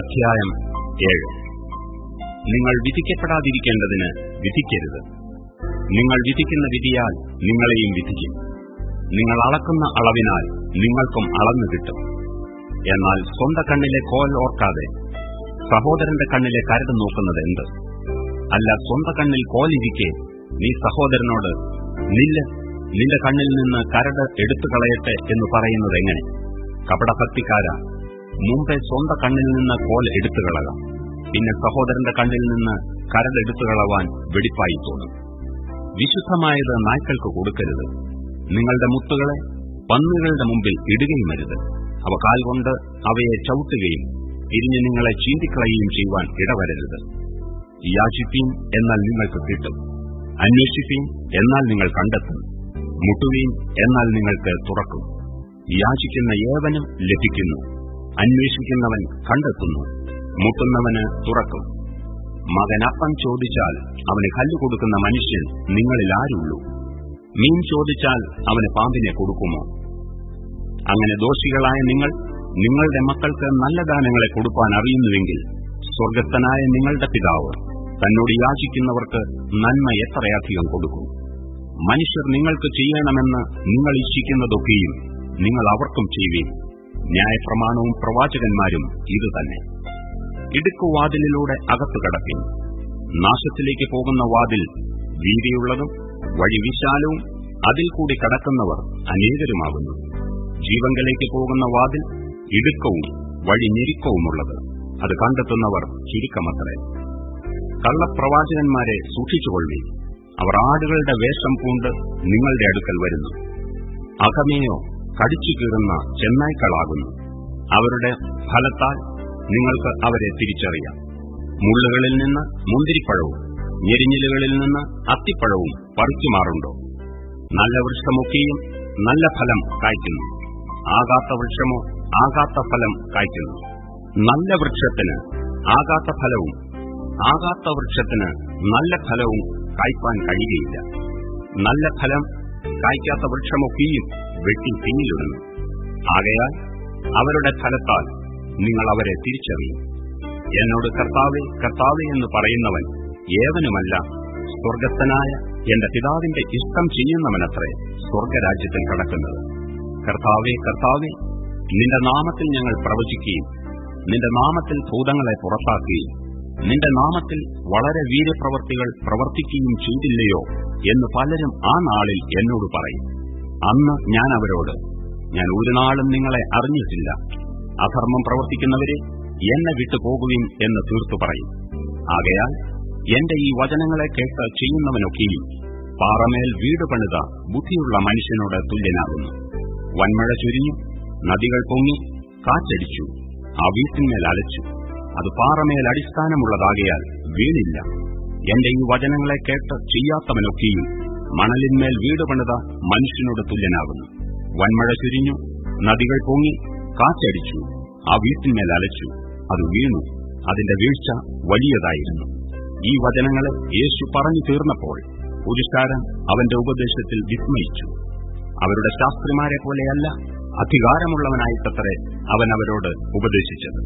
അധ്യായം ഏഴ്. നിങ്ങൾ വിധിക്കപ്പെടാതിരിക്കേണ്ടതിന് വിധിക്കരുത്. നിങ്ങൾ വിധിക്കുന്ന വിധിയാൽ നിങ്ങളെയും വിധിക്കും. നിങ്ങൾ അളക്കുന്ന അളവിനാൽ നിങ്ങൾക്കും അളന്നു കിട്ടും. എന്നാൽ സ്വന്തം കണ്ണിലെ കോൽ ഓർക്കാതെ സഹോദരന്റെ കണ്ണിലെ കരട് നോക്കുന്നത് എന്ത്? അല്ല സ്വന്തം കണ്ണിൽ കോലിരിക്കെ നീ സഹോദരനോട് നില്ല നിന്റെ കണ്ണിൽ നിന്ന് കരട് എടുത്തു കളയട്ടെ എന്ന് പറയുന്നത് എങ്ങനെ? കപടഭക്തിക്കാര മുമ്പേ സ്വന്തം കണ്ണിൽ നിന്ന് കോൽ എടുത്തു കളകാം. പിന്നെ സഹോദരന്റെ കണ്ണിൽ നിന്ന് കരലെടുത്തു കളവാൻ വെടിപ്പായി തോന്നും. വിശുദ്ധമായത് നായ്ക്കൾക്ക് കൊടുക്കരുത്. നിങ്ങളുടെ മുത്തുകളെ പന്നുകളുടെ മുമ്പിൽ ഇടുകയും അരുത്. അവ കാൽ കൊണ്ട് അവയെ ചവിട്ടുകയും തിരിഞ്ഞ് നിങ്ങളെ ചീന്തിക്കളയുകയും ചെയ്യുവാൻ ഇടവരരുത്. യാചിപ്പീൻ എന്നാൽ നിങ്ങൾക്ക് കിട്ടും. അന്വേഷിപ്പീൻ എന്നാൽ നിങ്ങൾ കണ്ടെത്തും. മുട്ടുവീൻ എന്നാൽ നിങ്ങൾക്ക് തുറക്കും. യാചിക്കുന്ന ഏവനും ലഭിക്കുന്നു. അന്വേഷിക്കുന്നവൻ കണ്ടെത്തുന്നു. മുട്ടുന്നവന് തുറക്കും. മകനപ്പം ചോദിച്ചാൽ അവന് കല്ലുകൊടുക്കുന്ന മനുഷ്യൻ നിങ്ങളിൽ ആരുള്ളൂ? മീൻ ചോദിച്ചാൽ അവന് പാമ്പിനെ കൊടുക്കുമോ? അങ്ങനെ ദോഷികളായ നിങ്ങൾ നിങ്ങളുടെ മക്കൾക്ക് നല്ല ദാനങ്ങളെ കൊടുക്കാൻ അറിയുന്നുവെങ്കിൽ സ്വർഗസ്ഥനായ നിങ്ങളുടെ പിതാവ് തന്നോട് യാചിക്കുന്നവർക്ക് നന്മ എത്രയധികം കൊടുക്കും. മനുഷ്യർ നിങ്ങൾക്ക് ചെയ്യണമെന്ന് നിങ്ങൾ ഇച്ഛിക്കുന്നതൊക്കെയും നിങ്ങൾ അവർക്കും ചെയ്യുകയും ന്യായപ്രമാണവും പ്രവാചകന്മാരും ഇതുതന്നെ. ഇടുക്കുവാതിലിലൂടെ അകത്തു കടക്കും നാശത്തിലേക്ക് പോകുന്ന വാതിൽ വീതിയുള്ളതും വഴി വിശാലവും അതിൽ കൂടി കടക്കുന്നവർ അനേകരുമാകുന്നു. ജീവങ്കലേക്ക് പോകുന്ന വാതിൽ ഇടുക്കവും വഴി ഞെരുക്കവുമുള്ളത്. അത് കണ്ടെത്തുന്നവർ ചുരുക്കമത്രേ. കള്ളപ്രവാചകന്മാരെ സൂക്ഷിച്ചുകൊള്ളി. അവർ ആടുകളുടെ വേഷം പൂണ്ട് നിങ്ങളുടെ അടുക്കൽ വരുന്നു. അകമേയോ കടിച്ചു കീറുന്ന ചെന്നായ്ക്കളാകുന്നു. അവരുടെ ഫലത്താൽ നിങ്ങൾക്ക് അവരെ തിരിച്ചറിയാം. മുള്ളുകളിൽ നിന്ന് മുന്തിരിപ്പഴവും ഞെരിഞ്ഞിലുകളിൽ നിന്ന് അത്തിപ്പഴവും പറിച്ചുമാറുണ്ടോ? നല്ല വൃക്ഷമൊക്കെയും നല്ല ഫലം കായ്ക്കുന്നു. ആകാത്ത വൃക്ഷമോ ആകാത്ത ഫലം കായ്ക്കുന്നു. നല്ല വൃക്ഷത്തിന് ആകാത്ത ഫലവും ആകാത്ത വൃക്ഷത്തിന് നല്ല ഫലവും കായ്പാൻ കഴിയുകയില്ല. നല്ല ഫലം കായ്ക്കാത്ത വൃക്ഷമൊക്കെയും വെട്ടി പിന്നിലിടുന്നു ആകയാൽ അവരുടെ ഫലത്താൽ നിങ്ങൾ അവരെ തിരിച്ചറിയും. എന്നോട് കർത്താവെ കർത്താവെ എന്ന് പറയുന്നവൻ ഏവനുമല്ല സ്വർഗസ്ഥനായ എന്റെ പിതാവിന്റെ ഇഷ്ടം ചെയ്യുന്നവനത്രേ സ്വർഗരാജ്യത്തിൽ കടക്കുന്നത്. കർത്താവെ കർത്താവെ നിന്റെ നാമത്തിൽ ഞങ്ങൾ പ്രവചിക്കുകയും നിന്റെ നാമത്തിൽ ഭൂതങ്ങളെ പുറത്താക്കുകയും നിന്റെ നാമത്തിൽ വളരെ വീര്യപ്രവർത്തികൾ പ്രവർത്തിക്കുകയും ചെയ്തില്ലയോ എന്ന് പലരും ആ നാളിൽ എന്നോട് പറയും. അന്ന് ഞാൻ അവരോട് ഞാൻ ഒരു നാളും നിങ്ങളെ അറിഞ്ഞിട്ടില്ല. അധർമ്മം പ്രവർത്തിക്കുന്നവരെ എന്നെ വിട്ടുപോകുകയും എന്ന് തീർത്തു പറയും. ആകയാൽ എന്റെ ഈ വചനങ്ങളെ കേട്ട് ചെയ്യുന്നവനൊക്കെയും പാറമേൽ വീട് പണിത ബുദ്ധിയുള്ള മനുഷ്യനോട് തുല്യനാകുന്നു. വൻമഴ ചുരിഞ്ഞു നദികൾ പൊങ്ങി കാറ്റടിച്ചു ആ വീട്ടിന്മേൽ അലച്ചു. അത് പാറമേൽ അടിസ്ഥാനമുള്ളതാകയാൽ വീണില്ല. എന്റെ ഈ വചനങ്ങളെ കേട്ട് ചെയ്യാത്തവനൊക്കെയും മണലിന്മേൽ വീട് പണിത മനുഷ്യനോട് തുല്യനാകുന്നു. വൻമഴ ചുരിഞ്ഞു നദികൾ പൊങ്ങി കാറ്റടിച്ചു ആ വീട്ടിന്മേൽ അലച്ചു അത് വീണു അതിന്റെ വീഴ്ച വലിയതായിരുന്നു. ഈ വചനങ്ങളെ യേശു പറഞ്ഞു തീർന്നപ്പോൾ പുരുഷാരൻ അവന്റെ ഉപദേശത്തിൽ വിസ്മയിച്ചു. അവരുടെ ശാസ്ത്രിമാരെ പോലെയല്ല അധികാരമുള്ളവനായിട്ടത്രേ അവൻ അവരോട് ഉപദേശിച്ചത്.